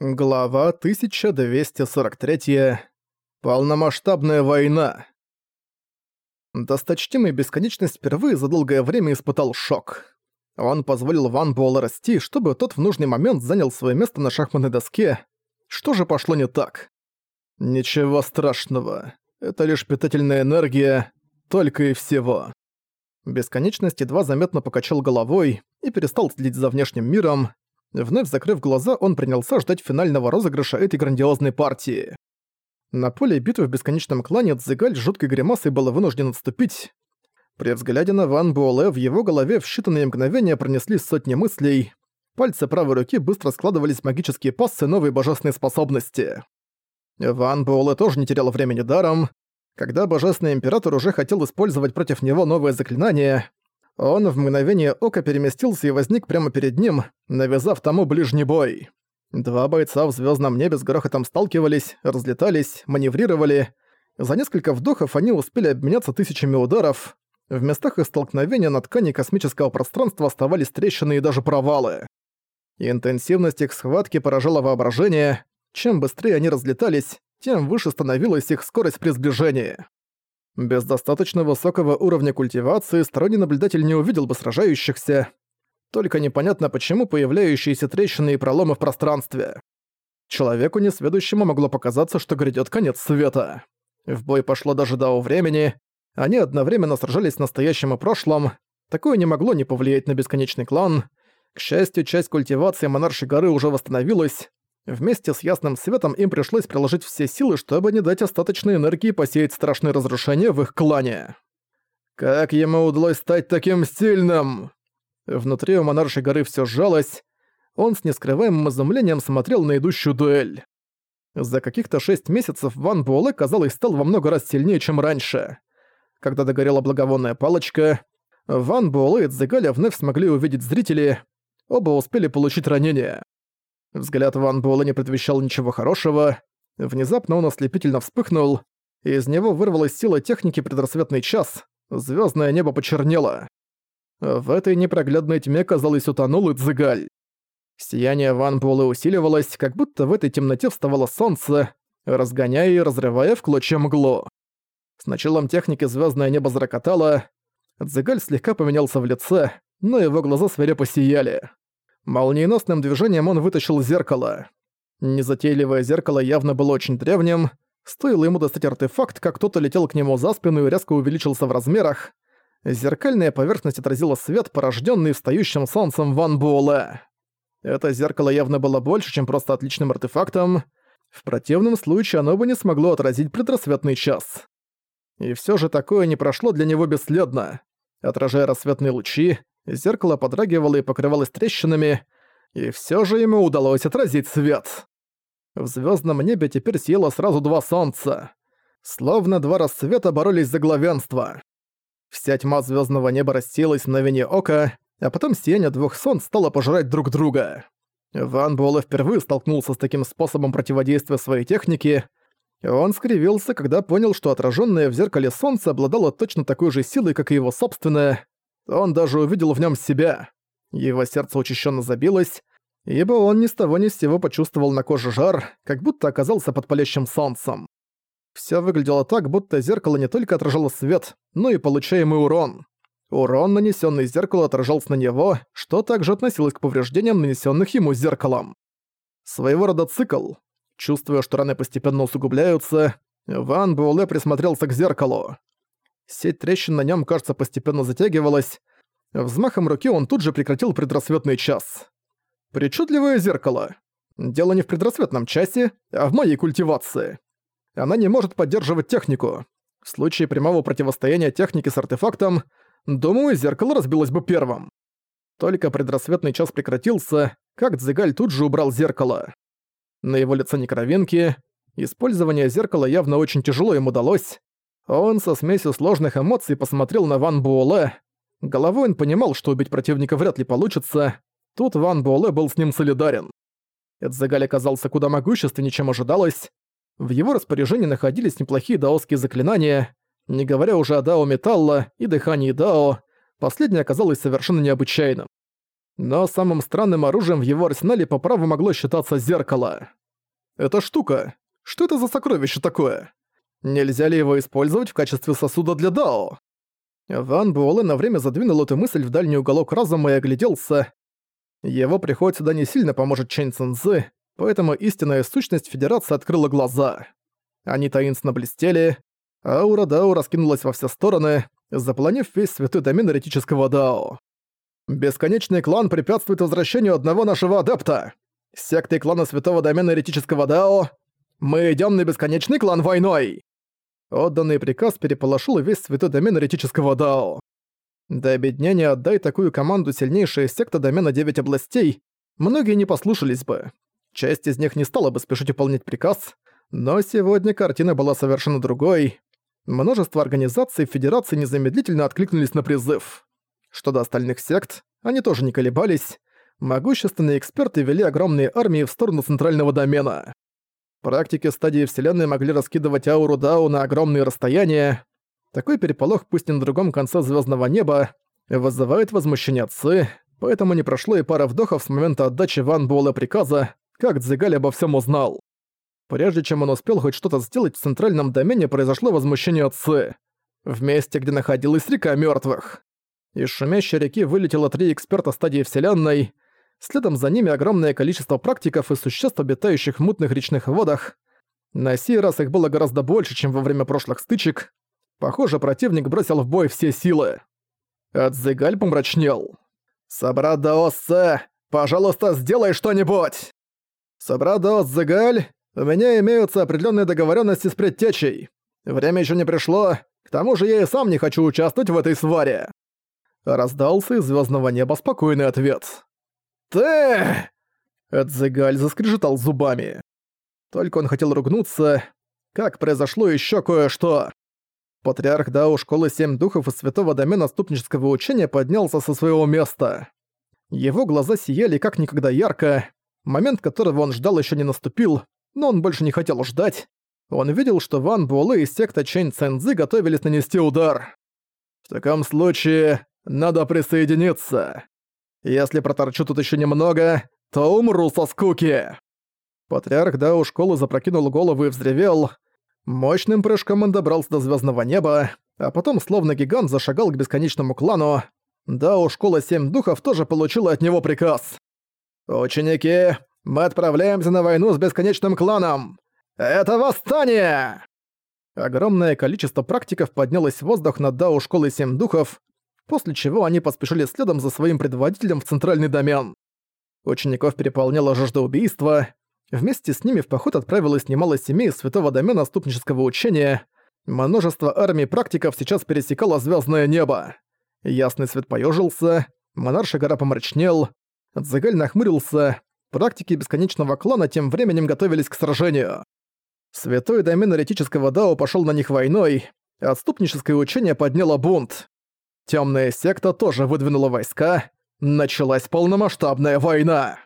Глава 1243. Полномасштабная война. Досточтимый Бесконечность впервые за долгое время испытал шок. Он позволил Ван Буэлла расти, чтобы тот в нужный момент занял свое место на шахматной доске. Что же пошло не так? Ничего страшного. Это лишь питательная энергия, только и всего. Бесконечность едва заметно покачал головой и перестал следить за внешним миром, Вновь закрыв глаза, он принялся ждать финального розыгрыша этой грандиозной партии. На поле битвы в бесконечном клане Цзигаль с жуткой гримасой был вынужден отступить. При взгляде на Ван Буэлэ в его голове в считанные мгновения пронеслись сотни мыслей. Пальцы правой руки быстро складывались в магические пассы новой божественной способности. Ван Буэлэ тоже не терял времени даром. Когда Божественный Император уже хотел использовать против него новое заклинание, он в мгновение ока переместился и возник прямо перед ним, навязав тому ближний бой. Два бойца в звездном небе с грохотом сталкивались, разлетались, маневрировали. За несколько вдохов они успели обменяться тысячами ударов. В местах их столкновения на ткани космического пространства оставались трещины и даже провалы. Интенсивность их схватки поражала воображение. Чем быстрее они разлетались, тем выше становилась их скорость при сближении. Без достаточно высокого уровня культивации сторонний наблюдатель не увидел бы сражающихся. Только непонятно, почему появляющиеся трещины и проломы в пространстве. Человеку несведущему могло показаться, что грядет конец света. В бой пошло даже до времени. Они одновременно сражались в настоящем и прошлом. Такое не могло не повлиять на бесконечный клан. К счастью, часть культивации монаршей горы уже восстановилась, Вместе с ясным светом им пришлось приложить все силы, чтобы не дать остаточной энергии посеять страшные разрушения в их клане. Как ему удалось стать таким сильным? Внутри у монаршей горы все сжалось. Он с нескрываемым изумлением смотрел на идущую дуэль. За каких-то шесть месяцев Ван Буэлэ, казалось, стал во много раз сильнее, чем раньше. Когда догорела благовонная палочка, Ван Буэлэ и Цзэгаля вновь смогли увидеть зрители, оба успели получить ранения. Взгляд Ван Буэлла не предвещал ничего хорошего. Внезапно он ослепительно вспыхнул, и из него вырвалась сила техники предрассветный час. Звездное небо почернело. В этой непроглядной тьме, казалось, утонул и Цзыгаль. Сияние Ван Буэлла усиливалось, как будто в этой темноте вставало солнце, разгоняя и разрывая в клочья мглу. С началом техники звездное небо зарокотало. Цзыгаль слегка поменялся в лице, но его глаза свирепо сияли. Молниеносным движением он вытащил зеркало. Незатейливое зеркало явно было очень древним. Стоило ему достать артефакт, как кто-то летел к нему за спину и резко увеличился в размерах. Зеркальная поверхность отразила свет, порожденный встающим солнцем Ван Буэлэ. Это зеркало явно было больше, чем просто отличным артефактом. В противном случае оно бы не смогло отразить предрассветный час. И все же такое не прошло для него бесследно. Отражая рассветные лучи, Зеркало подрагивало и покрывалось трещинами, и все же ему удалось отразить свет. В звездном небе теперь съело сразу два солнца. Словно два рассвета боролись за главенство. Вся тьма звездного неба рассеялась в мгновение ока, а потом сияние двух солнц стало пожирать друг друга. Ван Буэлэ впервые столкнулся с таким способом противодействия своей технике. Он скривился, когда понял, что отраженное в зеркале солнце обладало точно такой же силой, как и его собственное. Он даже увидел в нем себя. Его сердце учащенно забилось, ибо он ни с того ни с сего почувствовал на коже жар, как будто оказался под палящим солнцем. Все выглядело так, будто зеркало не только отражало свет, но и получаемый урон. Урон, нанесенный зеркалу, отражался на него, что также относилось к повреждениям, нанесенных ему зеркалом. Своего рода цикл. Чувствуя, что раны постепенно усугубляются, Ван Буэлэ присмотрелся к зеркалу. Сеть трещин на нем, кажется, постепенно затягивалась. Взмахом руки он тут же прекратил предрассветный час. Причудливое зеркало. Дело не в предрассветном часе, а в моей культивации. Она не может поддерживать технику. В случае прямого противостояния техники с артефактом, думаю, зеркало разбилось бы первым. Только предрассветный час прекратился, как Дзигаль тут же убрал зеркало. На его лице не кровинки, использование зеркала явно очень тяжело ему удалось, он со смесью сложных эмоций посмотрел на Ван Буэлэ. Головой он понимал, что убить противника вряд ли получится. Тут Ван Буэлэ был с ним солидарен. Эдзагаль оказался куда могущественнее, чем ожидалось. В его распоряжении находились неплохие даосские заклинания, не говоря уже о дао металла и дыхании дао, последнее оказалось совершенно необычайным. Но самым странным оружием в его арсенале по праву могло считаться зеркало. Эта штука. Что это за сокровище такое? Нельзя ли его использовать в качестве сосуда для Дао? Ван Буэлэ на время задвинул эту мысль в дальний уголок разума и огляделся. Его приход сюда не сильно поможет Чэнь Цэнзы, поэтому истинная сущность Федерации открыла глаза. Они таинственно блестели, аура Дао раскинулась во все стороны, заполонив весь святой домен эретического Дао. Бесконечный клан препятствует возвращению одного нашего адепта. Секты клана святого домена эретического Дао. Мы идем на бесконечный клан войной. Отданный приказ переполошил весь святой домен эретического Дао. До объединения отдай такую команду сильнейшая секта домена девять областей, многие не послушались бы. Часть из них не стала бы спешить выполнять приказ, но сегодня картина была совершенно другой. Множество организаций и федераций незамедлительно откликнулись на призыв. Что до остальных сект, они тоже не колебались. Могущественные эксперты вели огромные армии в сторону центрального домена. Практики стадии Вселенной могли раскидывать ауру Дау на огромные расстояния. Такой переполох, пусть и на другом конце звездного неба, вызывает возмущение отцы, поэтому не прошло и пара вдохов с момента отдачи Ван Буэлэ приказа, как Дзигаль обо всем узнал. Прежде чем он успел хоть что-то сделать, в центральном домене произошло возмущение отцы. В месте, где находилась река мертвых. Из шумящей реки вылетело три эксперта стадии Вселенной — Следом за ними огромное количество практиков и существ, обитающих в мутных речных водах. На сей раз их было гораздо больше, чем во время прошлых стычек. Похоже, противник бросил в бой все силы. Адзигаль помрачнел. «Собрат Даоссе, пожалуйста, сделай что-нибудь!» «Собрат Даосзигаль, у меня имеются определенные договоренности с предтечей. Время еще не пришло, к тому же я и сам не хочу участвовать в этой сваре». Раздался из звездного неба спокойный ответ. «Ты!» Эдзегаль заскрежетал зубами. Только он хотел ругнуться, как произошло еще кое-что. Патриарх Дао Школы Семь Духов и Святого Домена Ступнического Учения поднялся со своего места. Его глаза сияли как никогда ярко. Момент, которого он ждал, еще не наступил, но он больше не хотел ждать. Он видел, что Ван Буэлэ и секта Чэнь Цэнзы готовились нанести удар. В таком случае надо присоединиться. Если проторчу тут еще немного, то умру со скуки!» Патриарх Дао школы запрокинул голову и взревел. Мощным прыжком он добрался до звездного неба, а потом, словно гигант, зашагал к бесконечному клану. Дао школа Семь Духов тоже получила от него приказ. «Ученики, мы отправляемся на войну с бесконечным кланом! Это восстание!» Огромное количество практиков поднялось в воздух над Дао школы Семь Духов, после чего они поспешили следом за своим предводителем в центральный домен. Учеников переполняла жажда убийства. Вместе с ними в поход отправилось немало семей святого домена ступнического учения. Множество армий практиков сейчас пересекало звездное небо. Ясный свет поежился, монарша гора помрачнел, Дзигаль нахмурился, практики бесконечного клана тем временем готовились к сражению. Святой домен эретического Дао пошел на них войной, отступническое учение подняло бунт. Темная секта тоже выдвинула войска. Началась полномасштабная война.